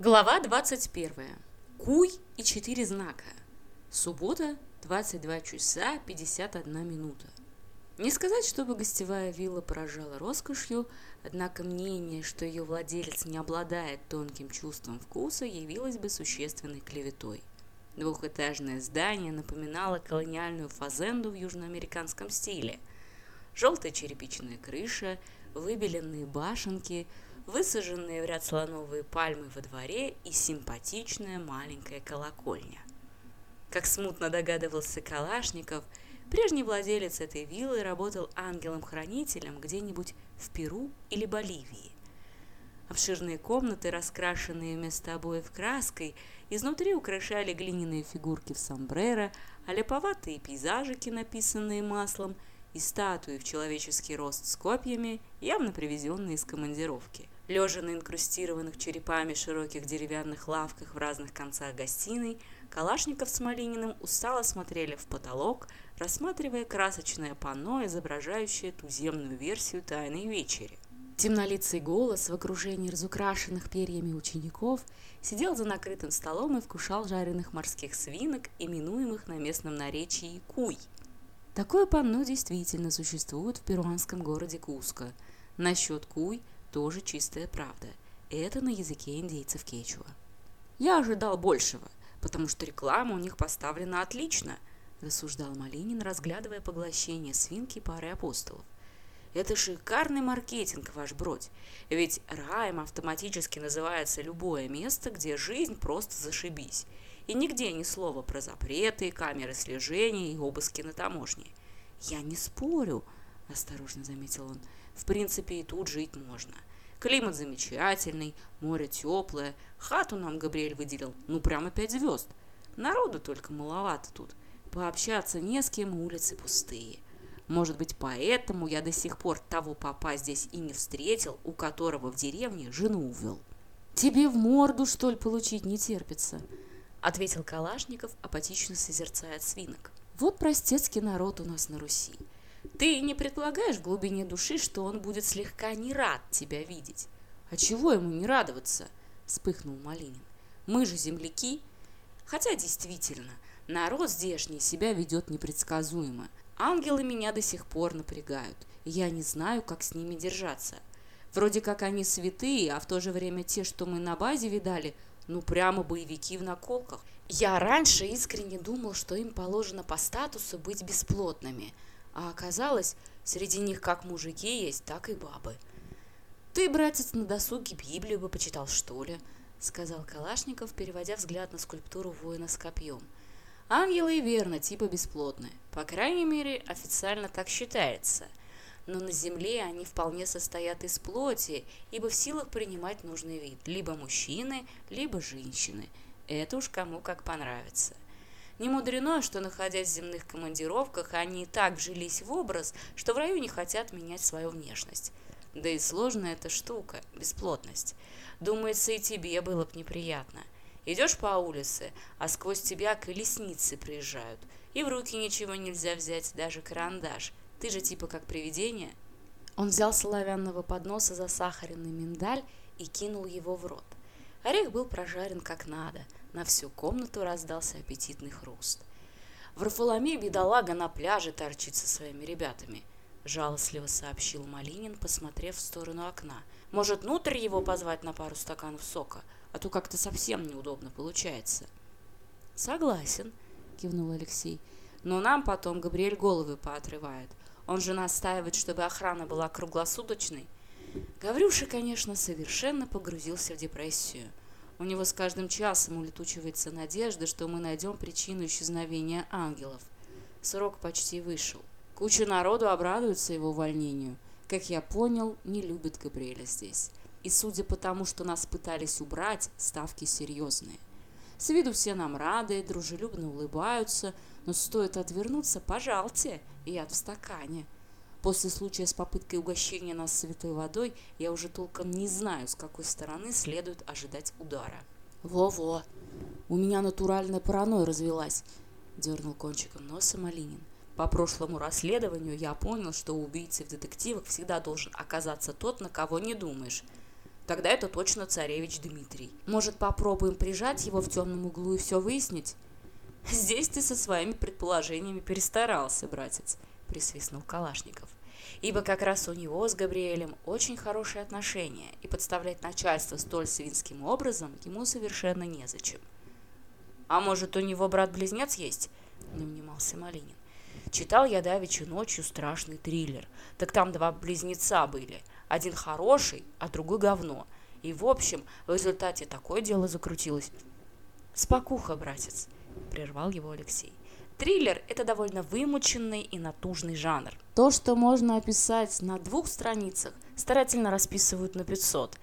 Глава 21. Куй и четыре знака. Суббота, 22 часа 51 минута. Не сказать, чтобы гостевая вилла поражала роскошью, однако мнение, что ее владелец не обладает тонким чувством вкуса, явилось бы существенной клеветой. Двухэтажное здание напоминало колониальную фазенду в южноамериканском стиле. Желтая черепичная крыша, выбеленные башенки – высаженные в ряд слоновые пальмы во дворе и симпатичная маленькая колокольня. Как смутно догадывался Калашников, прежний владелец этой виллы работал ангелом-хранителем где-нибудь в Перу или Боливии. Обширные комнаты, раскрашенные вместо обоев краской, изнутри украшали глиняные фигурки в сомбреро, оляповатые пейзажики, написанные маслом, и статуи в человеческий рост с копьями, явно привезенные из командировки. Лежа на инкрустированных черепами широких деревянных лавках в разных концах гостиной, Калашников с Малининым устало смотрели в потолок, рассматривая красочное панно, изображающее туземную версию «Тайной вечери». Темнолицый голос в окружении разукрашенных перьями учеников сидел за накрытым столом и вкушал жареных морских свинок, именуемых на местном наречии куй. Такое панно действительно существует в перуанском городе Куско. Насчет куй – тоже чистая правда. Это на языке индейцев кечуа. Я ожидал большего, потому что реклама у них поставлена отлично, рассуждал Малинин, разглядывая поглощение свинки пары апостолов. Это шикарный маркетинг, ваш бродь. Ведь раем автоматически называется любое место, где жизнь просто зашибись. И нигде ни слова про запреты, камеры слежения и обыски на таможне. «Я не спорю», – осторожно заметил он, – в принципе, и тут жить можно. Климат замечательный, море теплое, хату нам Габриэль выделил, ну прямо пять звезд. Народу только маловато тут, пообщаться не с кем, улицы пустые. Может быть, поэтому я до сих пор того папа здесь и не встретил, у которого в деревне жену увел. «Тебе в морду, что ли, получить не терпится?» — ответил Калашников, апатично созерцая свинок. «Вот простецкий народ у нас на Руси. Ты не предполагаешь в глубине души, что он будет слегка не рад тебя видеть. А чего ему не радоваться? Вспыхнул Малинин. Мы же земляки. Хотя действительно, народ здешний себя ведет непредсказуемо. Ангелы меня до сих пор напрягают. Я не знаю, как с ними держаться. Вроде как они святые, а в то же время те, что мы на базе видали, ну прямо боевики в наколках. Я раньше искренне думал, что им положено по статусу быть бесплотными – а оказалось, среди них как мужики есть, так и бабы. «Ты, братец, на досуге Библию бы почитал, что ли?» — сказал Калашников, переводя взгляд на скульптуру воина с копьем. «Ангелы, верно, типа бесплотные. По крайней мере, официально так считается. Но на Земле они вполне состоят из плоти, ибо в силах принимать нужный вид. Либо мужчины, либо женщины. Это уж кому как понравится. Не мудрено, что, находясь в земных командировках, они и так вжились в образ, что в районе хотят менять свою внешность. Да и сложная эта штука – бесплотность. Думается, и тебе было бы неприятно. Идешь по улице, а сквозь тебя колесницы приезжают, и в руки ничего нельзя взять, даже карандаш. Ты же типа как привидение. Он взял с оловянного подноса засахаренный миндаль и кинул его в рот. Орех был прожарен как надо – на всю комнату раздался аппетитный хруст. Варфоломей бедолага на пляже торчит со своими ребятами, жалостливо сообщил Малинин, посмотрев в сторону окна. Может, внутрь его позвать на пару стаканов сока, а то как-то совсем неудобно получается. Согласен, кивнул Алексей. Но нам потом Габриэль головы поотрывает. Он же настаивает, чтобы охрана была круглосуточной. Гаврюша, конечно, совершенно погрузился в депрессию – у него с каждым часом улетучивается надежда, что мы найдем причину исчезновения ангелов. Срок почти вышел. Куча народу обрадуется его увольнению. Как я понял, не любит Габриэля здесь. И судя по тому, что нас пытались убрать, ставки серьезные. С виду все нам рады, дружелюбно улыбаются, но стоит отвернуться, пожалуйте, яд в стакане. После случая с попыткой угощения нас святой водой, я уже толком не знаю, с какой стороны следует ожидать удара. «Во-во! У меня натуральная паранойя развелась!» – дернул кончиком носа Малинин. По прошлому расследованию я понял, что у убийцы в детективах всегда должен оказаться тот, на кого не думаешь. Тогда это точно царевич Дмитрий. Может, попробуем прижать его в темном углу и все выяснить? Здесь ты со своими предположениями перестарался, братец, присвистнул Калашников. Ибо как раз у него с Габриэлем очень хорошие отношения, и подставлять начальство столь свинским образом ему совершенно незачем. А может, у него брат-близнец есть? Не унимался Малинин. Читал я давеча ночью страшный триллер. Так там два близнеца были – один хороший, а другой говно. И, в общем, в результате такое дело закрутилось. «Спокуха, братец», — прервал его Алексей. Триллер – это довольно вымученный и натужный жанр. То, что можно описать на двух страницах, старательно расписывают на 500.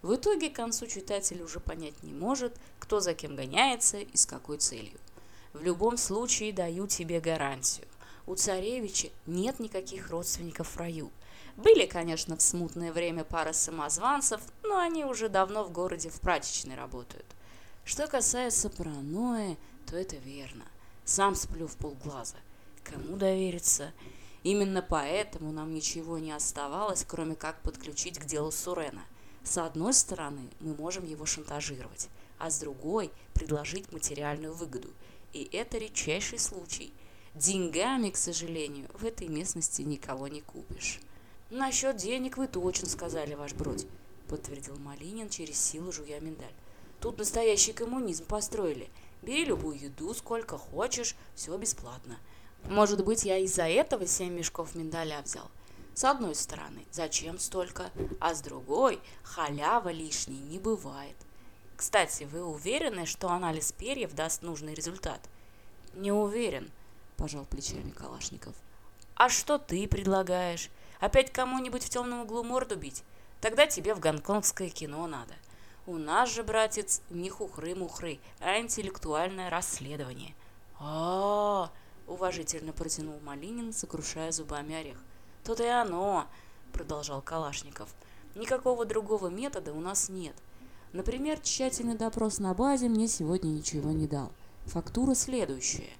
В итоге к концу читатель уже понять не может, кто за кем гоняется и с какой целью. В любом случае даю тебе гарантию. У царевича нет никаких родственников в раю. Были, конечно, в смутное время пара самозванцев, но они уже давно в городе в прачечной работают. Что касается паранойи, то это верно – Сам сплю в полглаза. Кому довериться? Именно поэтому нам ничего не оставалось, кроме как подключить к делу Сурена. С одной стороны, мы можем его шантажировать, а с другой – предложить материальную выгоду. И это редчайший случай. Деньгами, к сожалению, в этой местности никого не купишь. «Насчет денег вы точно сказали, ваш бродь», — подтвердил Малинин через силу жуя миндаль. «Тут настоящий коммунизм построили. бери любую еду, сколько хочешь, все бесплатно. Может быть, я из-за этого семь мешков миндаля взял. С одной стороны, зачем столько, а с другой, халява лишней не бывает. Кстати, вы уверены, что анализ перьев даст нужный результат? Не уверен, пожал плечами Калашников. А что ты предлагаешь? Опять кому-нибудь в темном углу морду бить? Тогда тебе в гонконгское кино надо. У нас же, братец, не хухры-мухры, а интеллектуальное расследование. а уважительно протянул Малинин, сокрушая зубами орех. Тут и оно!» – продолжал Калашников. «Никакого другого метода у нас нет. Например, тщательный допрос на базе мне сегодня ничего не дал. Фактура следующая.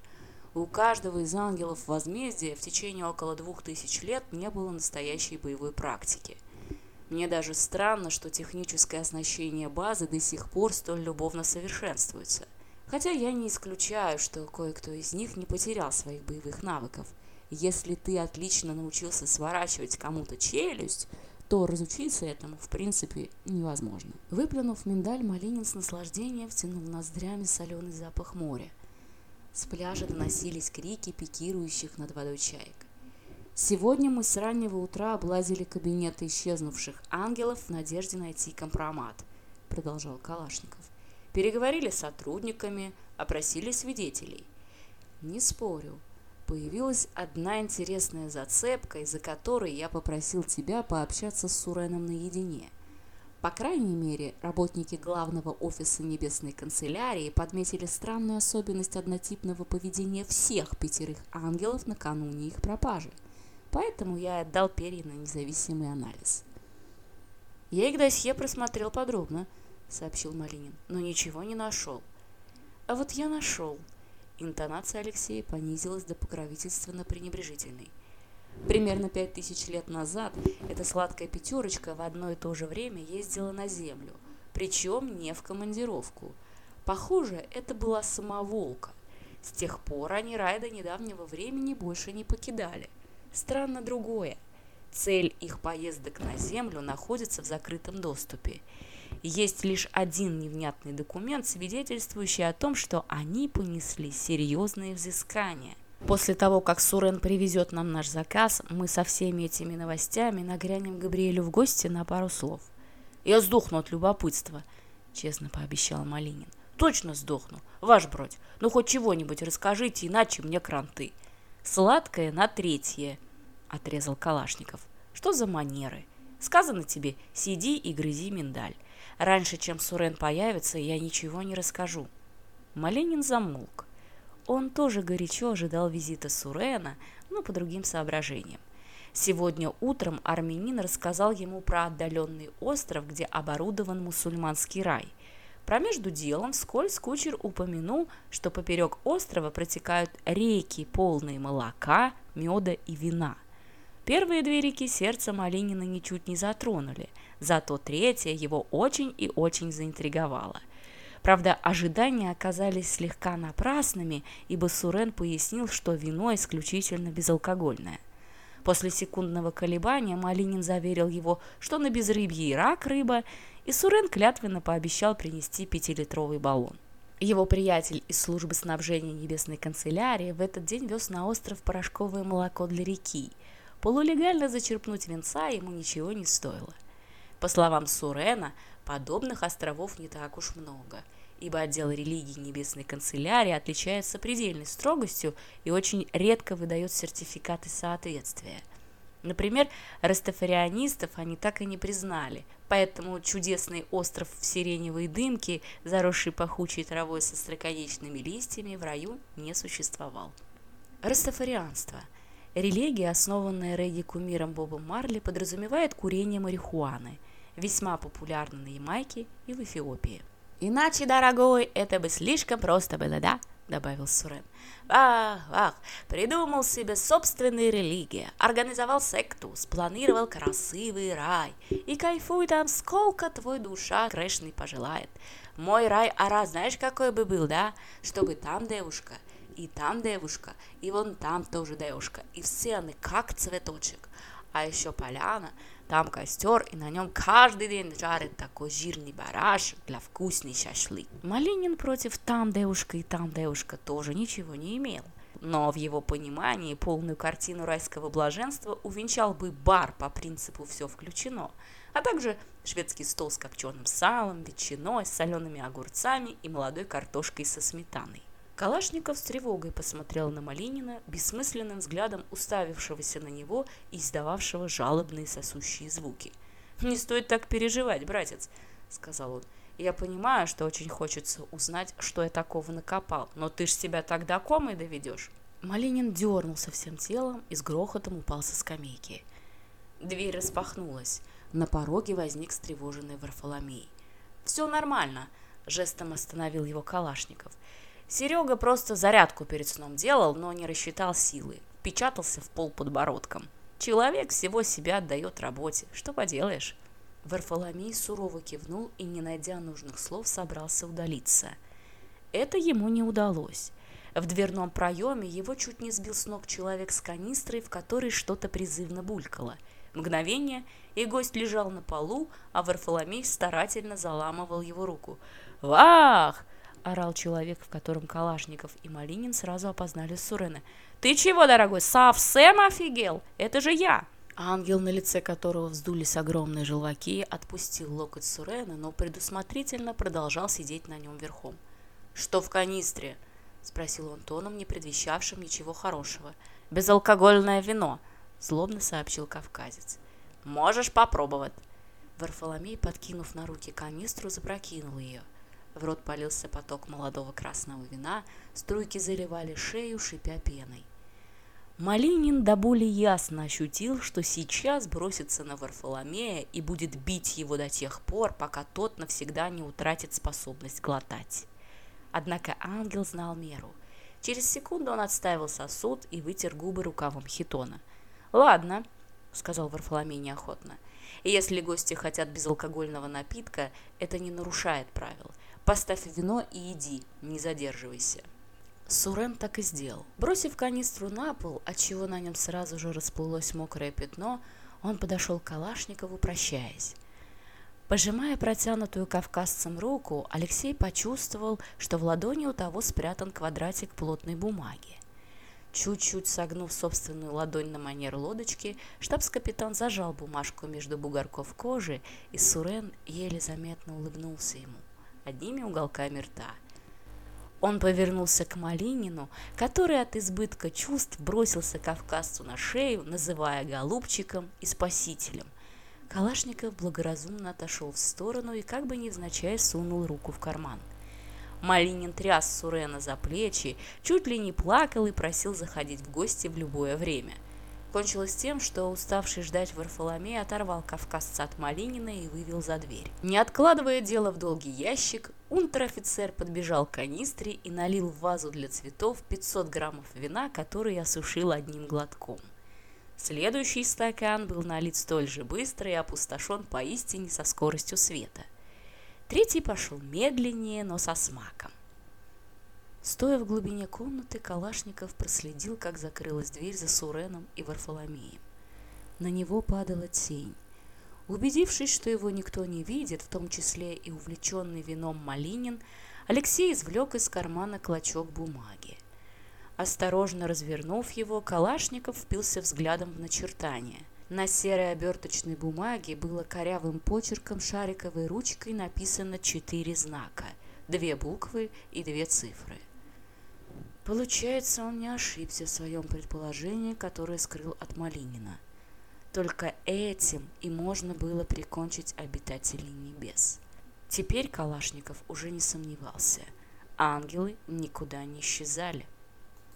У каждого из ангелов возмездия в течение около двух тысяч лет не было настоящей боевой практики – Мне даже странно, что техническое оснащение базы до сих пор столь любовно совершенствуется. Хотя я не исключаю, что кое-кто из них не потерял своих боевых навыков. Если ты отлично научился сворачивать кому-то челюсть, то разучиться этому, в принципе, невозможно. Выплюнув миндаль, Малинин с наслаждением втянул ноздрями соленый запах моря. С пляжа доносились крики Сегодня мы с раннего утра облазили кабинеты исчезнувших ангелов в надежде найти компромат, продолжал Калашников. Переговорили с сотрудниками, опросили свидетелей. Не спорю, появилась одна интересная зацепка, из-за которой я попросил тебя пообщаться с Суреном наедине. По крайней мере, работники главного офиса Небесной канцелярии подметили странную особенность однотипного поведения всех пятерых ангелов накануне их пропажи – поэтому я отдал перья на независимый анализ. «Я их досье просмотрел подробно», — сообщил Малинин, — «но ничего не нашел». «А вот я нашел». Интонация Алексея понизилась до покровительственно пренебрежительной. Примерно пять тысяч лет назад эта сладкая пятерочка в одно и то же время ездила на Землю, причем не в командировку. Похоже, это была самоволка. С тех пор они райда недавнего времени больше не покидали – Странно другое. Цель их поездок на Землю находится в закрытом доступе. Есть лишь один невнятный документ, свидетельствующий о том, что они понесли серьезные взыскания. После того, как Сурен привезет нам наш заказ, мы со всеми этими новостями нагрянем Габриэлю в гости на пару слов. «Я сдохну от любопытства», — честно пообещал Малинин. «Точно сдохну, ваш бродь. Ну хоть чего-нибудь расскажите, иначе мне кранты». Сладкое на третье, отрезал Калашников. Что за манеры? Сказано тебе, сиди и грызи миндаль. Раньше, чем Сурен появится, я ничего не расскажу. Малинин замолк. Он тоже горячо ожидал визита Сурена, но по другим соображениям. Сегодня утром армянин рассказал ему про отдаленный остров, где оборудован мусульманский рай. Про Промежду делом вскользь кучер упомянул, что поперек острова протекают реки, полные молока, меда и вина. Первые две реки сердце Малинина ничуть не затронули, зато третья его очень и очень заинтриговала. Правда, ожидания оказались слегка напрасными, ибо Сурен пояснил, что вино исключительно безалкогольное. После секундного колебания Малинин заверил его, что на безрыбье и рак рыба, и Сурен клятвенно пообещал принести пятилитровый баллон. Его приятель из службы снабжения Небесной канцелярии в этот день вез на остров порошковое молоко для реки. Полулегально зачерпнуть венца ему ничего не стоило. По словам Сурена, подобных островов не так уж много, ибо отдел религии Небесной канцелярии отличается предельной строгостью и очень редко выдает сертификаты соответствия. Например, растафарианистов они так и не признали, поэтому чудесный остров в сиреневой дымке, заросший пахучей травой со строконечными листьями, в раю не существовал. Растафарианство – религия, основанная регги-кумиром Бобом Марли, подразумевает курение марихуаны, весьма популярна на Ямайке и в Эфиопии. иначе, дорогой, это бы слишком просто было, да?» – добавил Сурен. «Ах, ах, придумал себе собственную религию, организовал секту, спланировал красивый рай. И кайфуй там, сколько твой душа грешный пожелает. Мой рай, ара, знаешь, какой бы был, да? Чтобы там девушка, и там девушка, и вон там тоже девушка, и все они как цветочек а еще поляна, там костер, и на нем каждый день жарит такой жирный бараш для вкусный шашлык. Малинин против там девушка и там девушка тоже ничего не имел. Но в его понимании полную картину райского блаженства увенчал бы бар по принципу «все включено», а также шведский стол с копченым салом, ветчиной, солеными огурцами и молодой картошкой со сметаной. Калашников с тревогой посмотрел на Малинина, бессмысленным взглядом уставившегося на него и издававшего жалобные сосущие звуки. «Не стоит так переживать, братец», — сказал он. «Я понимаю, что очень хочется узнать, что я такого накопал, но ты ж себя так до комы доведешь». Малинин дернулся всем телом и с грохотом упал со скамейки. Дверь распахнулась. На пороге возник встревоженный Варфоломей. «Все нормально», — жестом остановил его Калашников. Серега просто зарядку перед сном делал, но не рассчитал силы. Печатался в пол подбородком. Человек всего себя отдает работе. Что поделаешь? Варфоломей сурово кивнул и, не найдя нужных слов, собрался удалиться. Это ему не удалось. В дверном проеме его чуть не сбил с ног человек с канистрой, в которой что-то призывно булькало. Мгновение, и гость лежал на полу, а Варфоломей старательно заламывал его руку. «Вах! – орал человек, в котором Калашников и Малинин сразу опознали Сурена. «Ты чего, дорогой, совсем офигел? Это же я!» Ангел, на лице которого вздулись огромные желваки, отпустил локоть Сурена, но предусмотрительно продолжал сидеть на нем верхом. «Что в канистре?» – спросил он тоном, не предвещавшим ничего хорошего. «Безалкогольное вино», – злобно сообщил кавказец. «Можешь попробовать». Варфоломей, подкинув на руки канистру, запрокинул ее – в рот полился поток молодого красного вина, струйки заливали шею, шипя пеной. Малинин до боли ясно ощутил, что сейчас бросится на Варфоломея и будет бить его до тех пор, пока тот навсегда не утратит способность глотать. Однако ангел знал меру. Через секунду он отставил сосуд и вытер губы рукавом хитона. «Ладно», — сказал Варфоломей неохотно, — «если гости хотят безалкогольного напитка, это не нарушает правил. Поставь вино и иди, не задерживайся. Сурен так и сделал. Бросив канистру на пол, отчего на нем сразу же расплылось мокрое пятно, он подошел к Калашникову, прощаясь. Пожимая протянутую кавказцем руку, Алексей почувствовал, что в ладони у того спрятан квадратик плотной бумаги. Чуть-чуть согнув собственную ладонь на манер лодочки, штабс-капитан зажал бумажку между бугорков кожи, и Сурен еле заметно улыбнулся ему одними уголками рта. Он повернулся к Малинину, который от избытка чувств бросился кавказцу на шею, называя голубчиком и спасителем. Калашников благоразумно отошел в сторону и как бы невзначай сунул руку в карман. Малинин тряс Сурена за плечи, чуть ли не плакал и просил заходить в гости в любое время – кончилось тем, что уставший ждать Варфоломей оторвал кавказца от Малинина и вывел за дверь. Не откладывая дело в долгий ящик, унтер-офицер подбежал к канистре и налил в вазу для цветов 500 граммов вина, который осушил одним глотком. Следующий стакан был налит столь же быстро и опустошен поистине со скоростью света. Третий пошел медленнее, но со смаком. Стоя в глубине комнаты, Калашников проследил, как закрылась дверь за Суреном и Варфоломеем. На него падала тень. Убедившись, что его никто не видит, в том числе и увлеченный вином Малинин, Алексей извлек из кармана клочок бумаги. Осторожно развернув его, Калашников впился взглядом в начертание. На серой оберточной бумаге было корявым почерком шариковой ручкой написано четыре знака – две буквы и две цифры – Получается, он не ошибся в своем предположении, которое скрыл от Малинина. Только этим и можно было прикончить обитателей небес. Теперь Калашников уже не сомневался. Ангелы никуда не исчезали.